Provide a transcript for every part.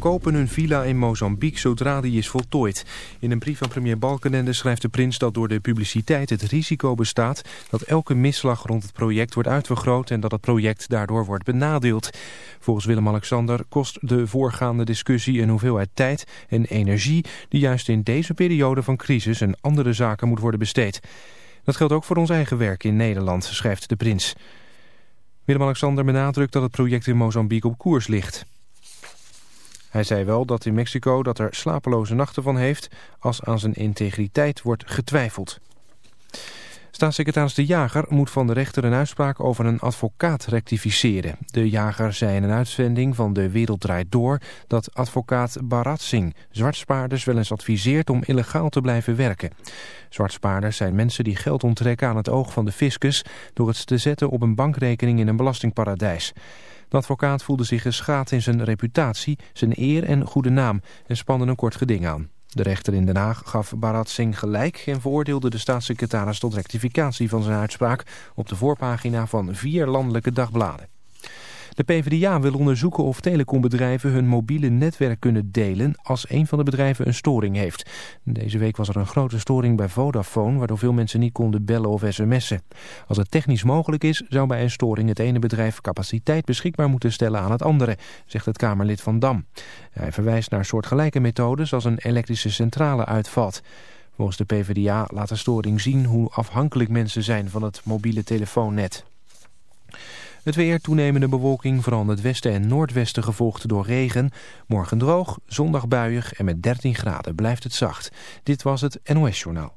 verkopen hun villa in Mozambique zodra die is voltooid. In een brief van premier Balkenende schrijft de prins dat door de publiciteit het risico bestaat dat elke misslag rond het project wordt uitvergroot en dat het project daardoor wordt benadeeld. Volgens Willem-Alexander kost de voorgaande discussie een hoeveelheid tijd en energie die juist in deze periode van crisis en andere zaken moet worden besteed. Dat geldt ook voor ons eigen werk in Nederland, schrijft de prins. Willem-Alexander benadrukt dat het project in Mozambique op koers ligt. Hij zei wel dat in Mexico dat er slapeloze nachten van heeft als aan zijn integriteit wordt getwijfeld. Staatssecretaris De Jager moet van de rechter een uitspraak over een advocaat rectificeren. De Jager zei in een uitzending van De Wereld Draait Door dat advocaat Barat Singh zwartspaarders wel eens adviseert om illegaal te blijven werken. Zwartspaarders zijn mensen die geld onttrekken aan het oog van de fiscus door het te zetten op een bankrekening in een belastingparadijs. De advocaat voelde zich geschaad in zijn reputatie, zijn eer en goede naam en spande een kort geding aan. De rechter in Den Haag gaf Bharat Singh gelijk en veroordeelde de staatssecretaris tot rectificatie van zijn uitspraak op de voorpagina van vier landelijke dagbladen. De PvdA wil onderzoeken of telecombedrijven hun mobiele netwerk kunnen delen als een van de bedrijven een storing heeft. Deze week was er een grote storing bij Vodafone waardoor veel mensen niet konden bellen of sms'en. Als het technisch mogelijk is zou bij een storing het ene bedrijf capaciteit beschikbaar moeten stellen aan het andere, zegt het Kamerlid van Dam. Hij verwijst naar soortgelijke methodes als een elektrische centrale uitvalt. Volgens de PvdA laat de storing zien hoe afhankelijk mensen zijn van het mobiele telefoonnet. Het weer toenemende bewolking, vooral het westen en noordwesten gevolgd door regen. Morgen droog, zondag buiig en met 13 graden blijft het zacht. Dit was het NOS Journaal.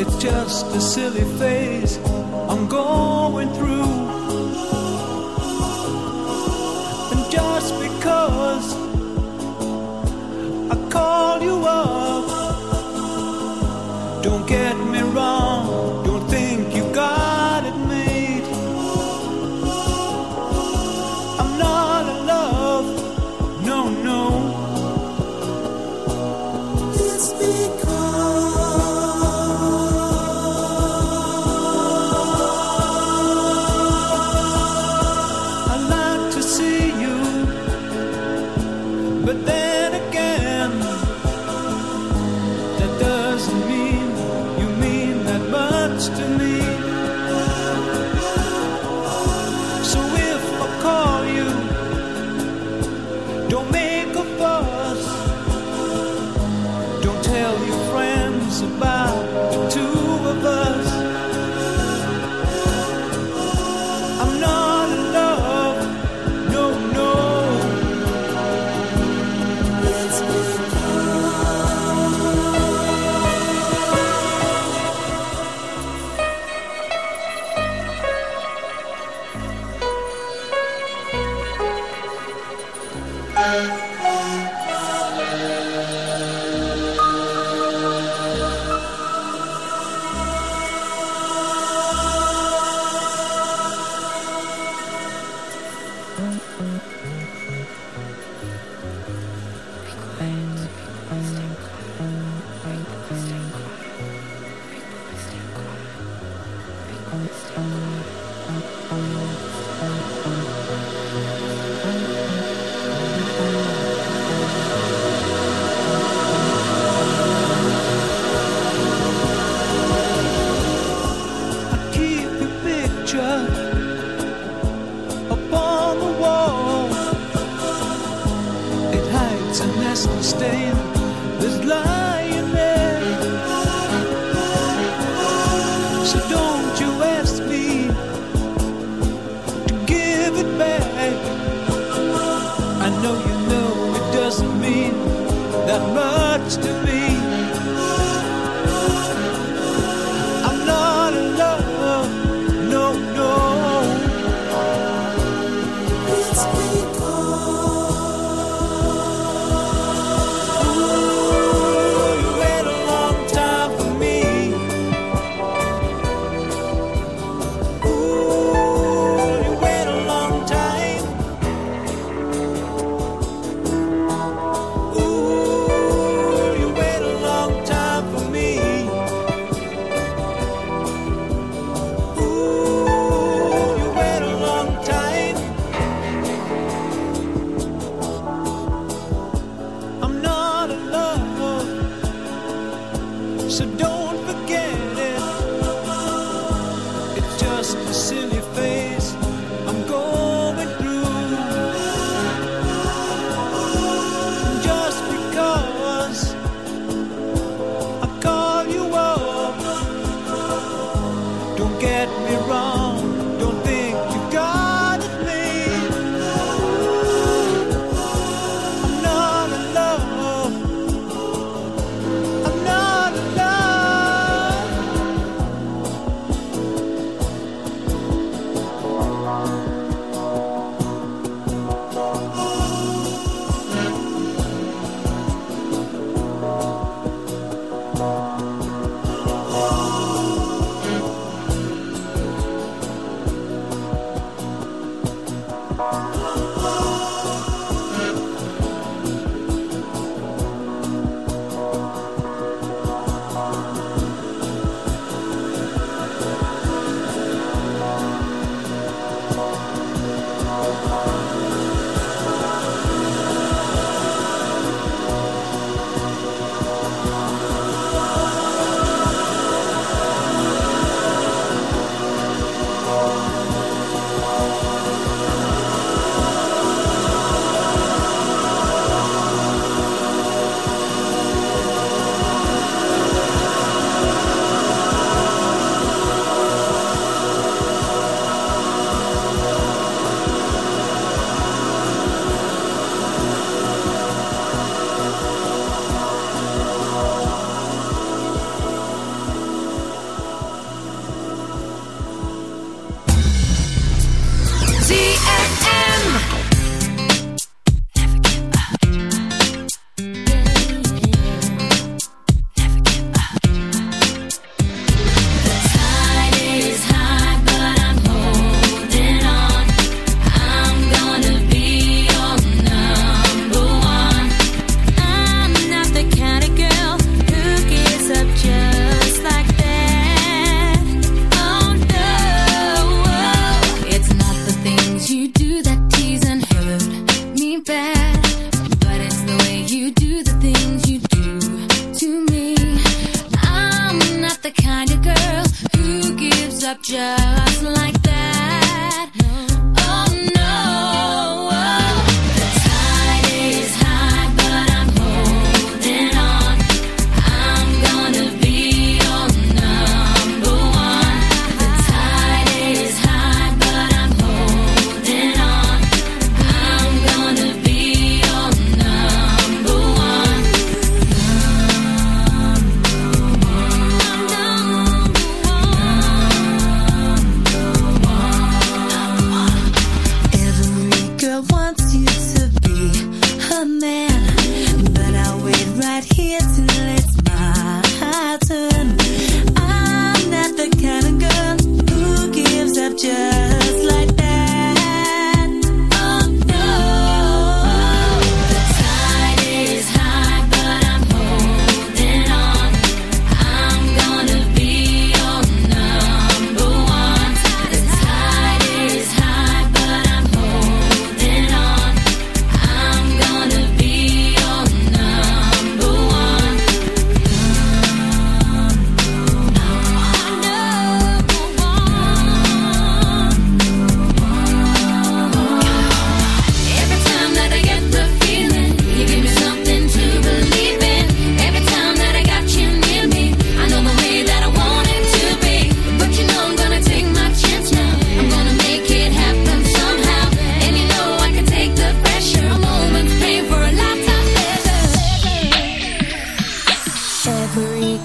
It's just a silly phase I'm going through. And just because I call you up, don't get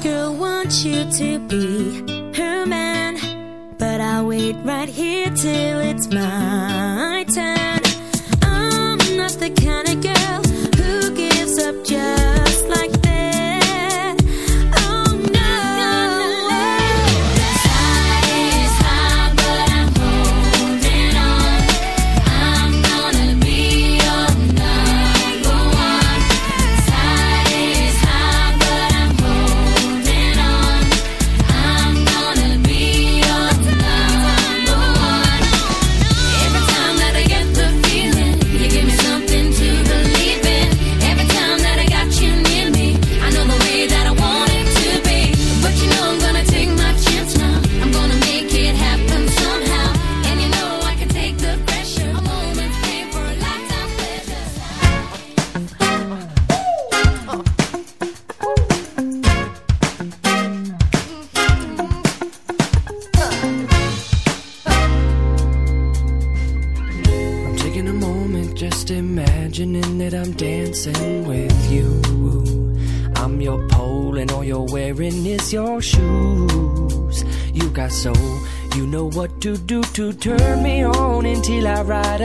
girl wants you to be her man, but I'll wait right here till it's my turn. I'm not the kind of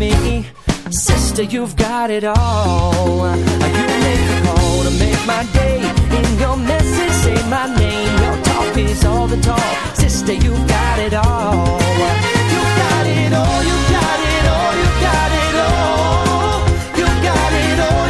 Me. Sister, you've got it all. You make the call to make my day. In your message, say my name. Your talk is all the talk. Sister, you've got it all. You got it all, you got it all, you got it all. You got it all,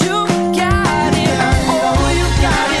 got it.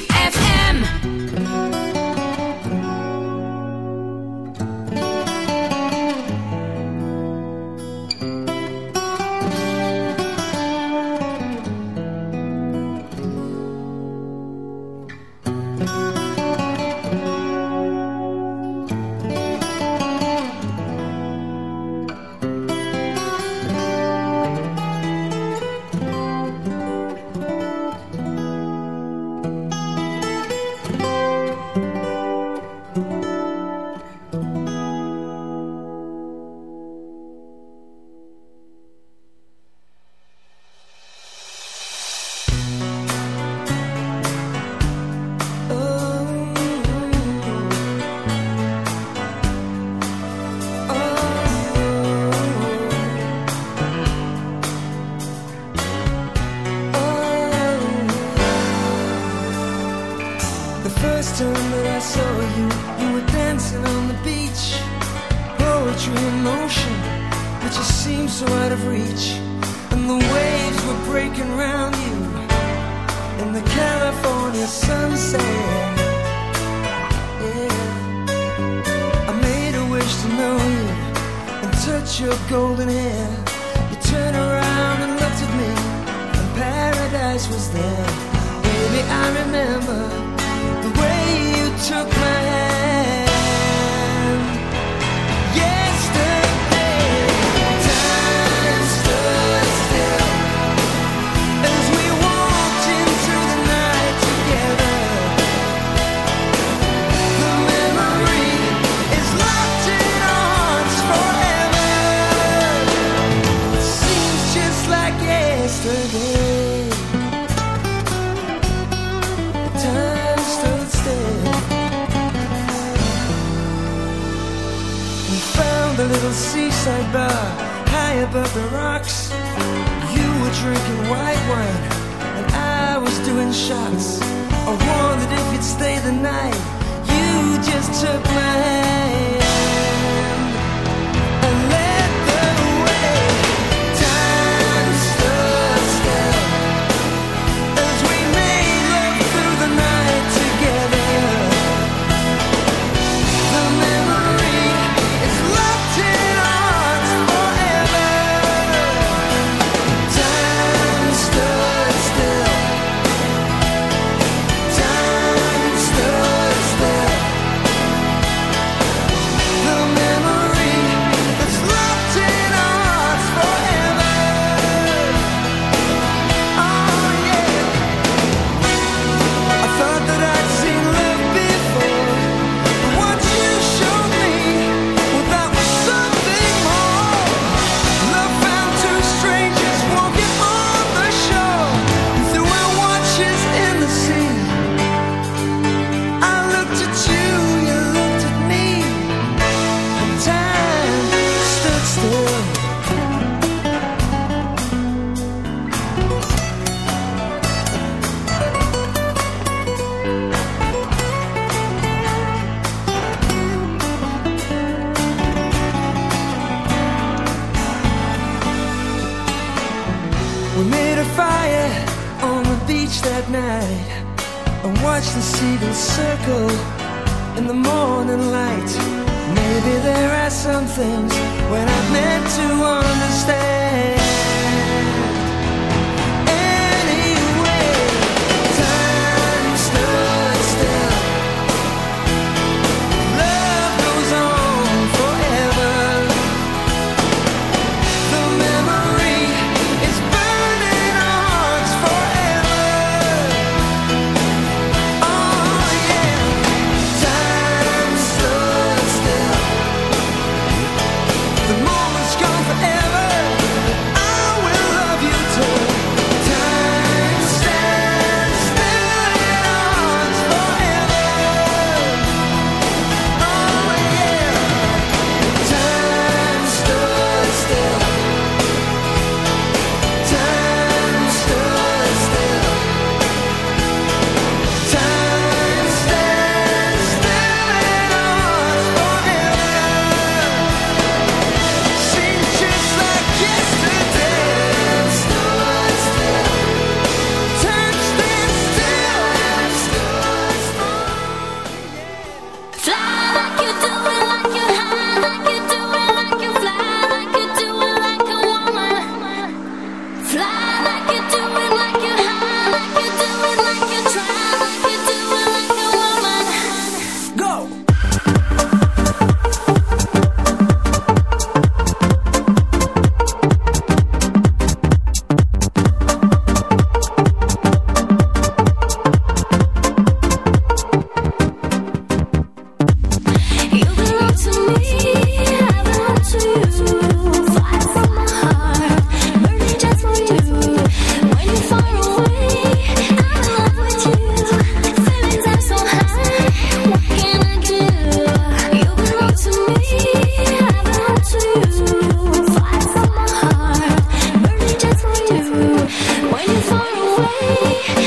me.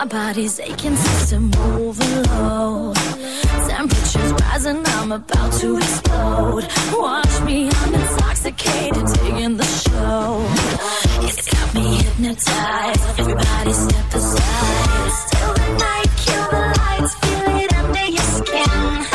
My body's aching, system overload. Temperatures rising, I'm about to explode. Watch me, I'm intoxicated, taking the show. It's got me hypnotized. Everybody step aside. Still the night, kill the lights, feel it under your skin.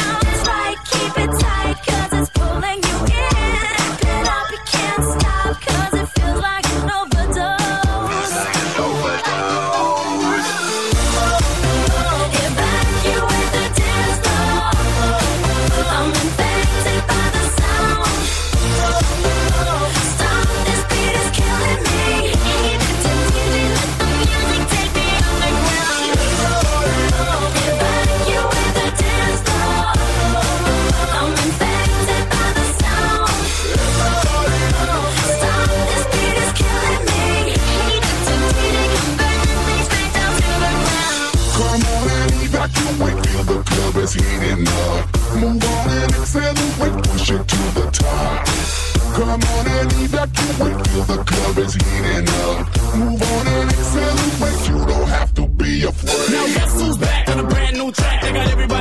I'm on and E that you feel the club is heating up. Move on and accelerate, you don't have to be afraid. Now guess who's back on a brand new track? They got everybody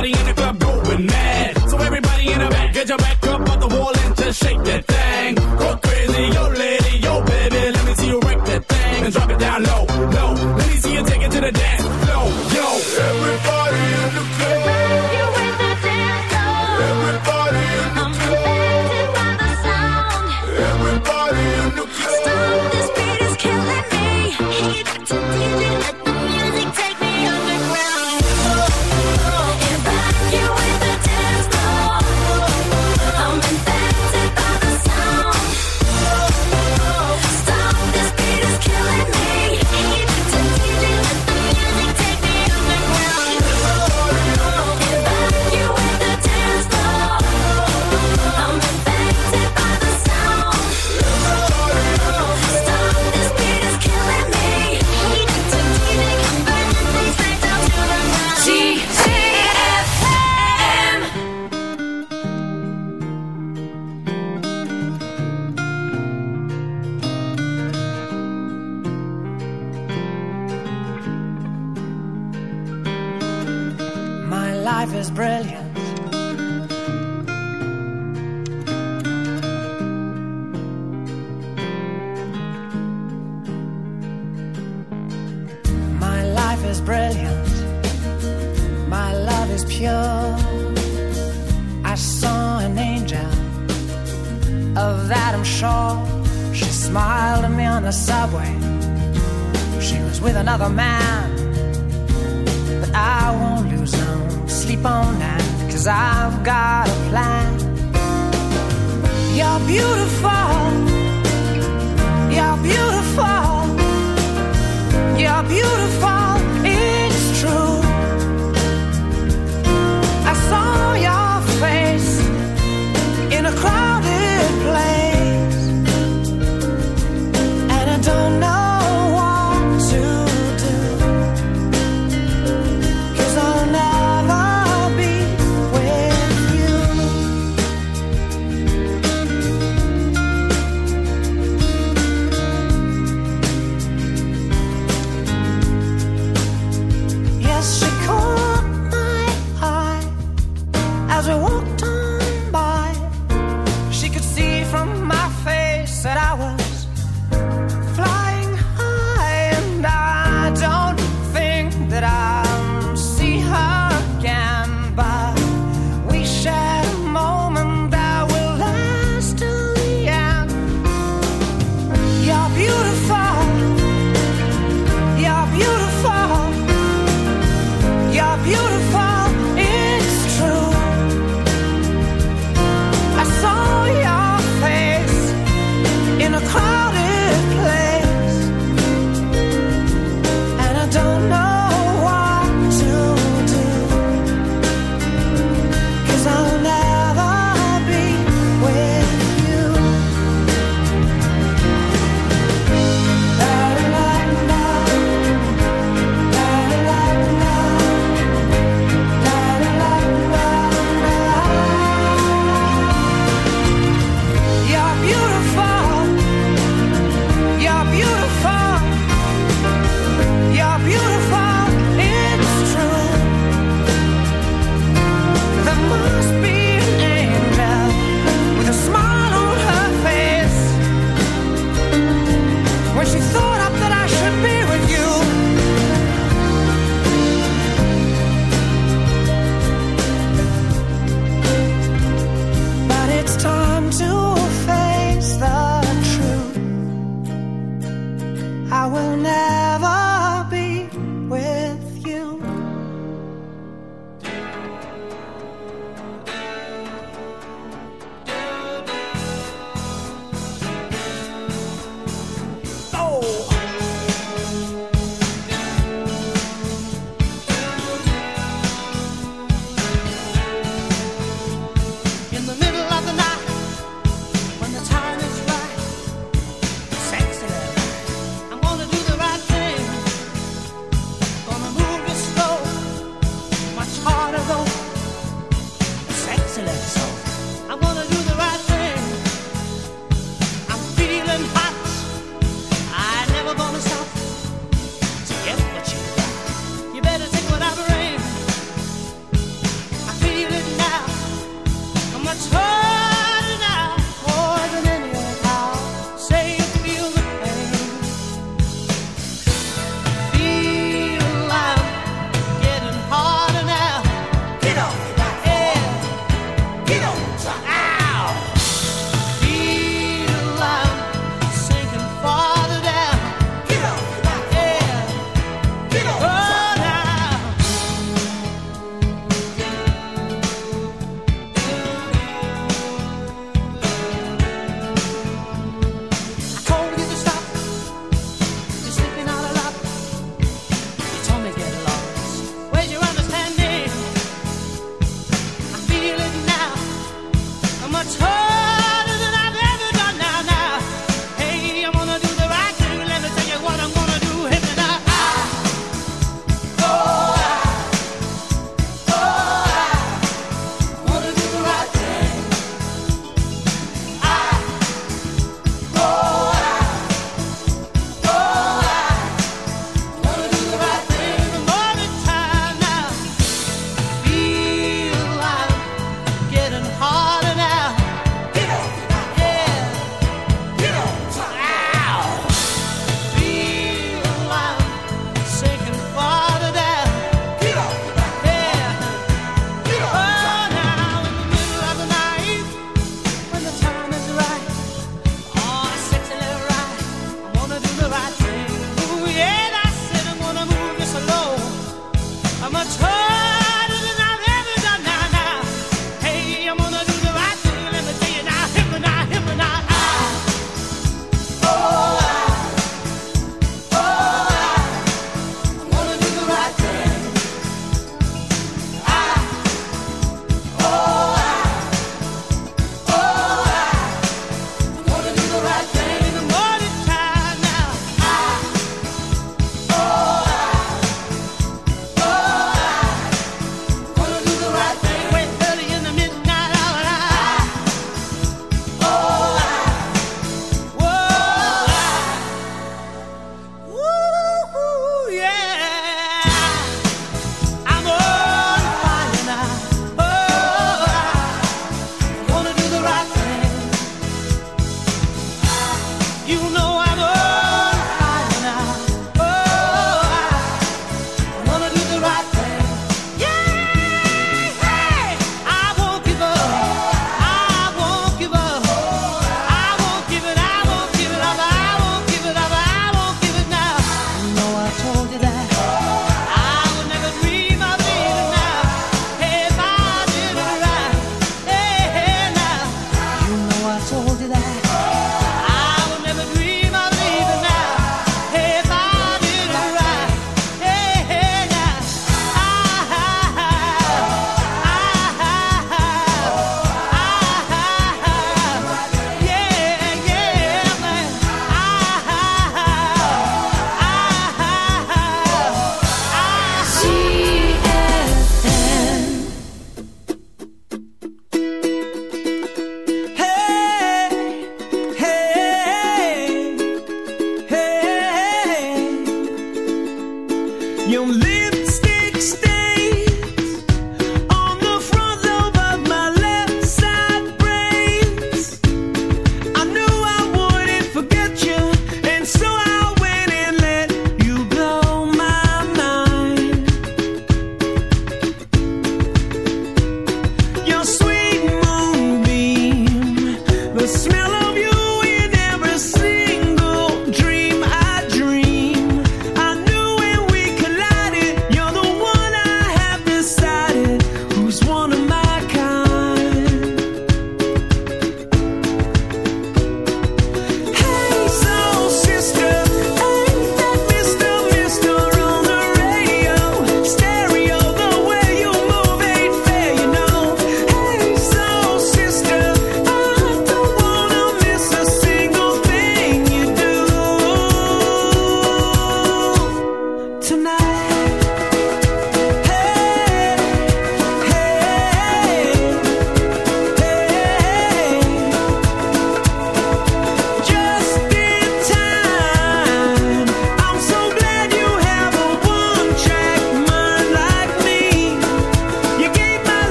I told you that.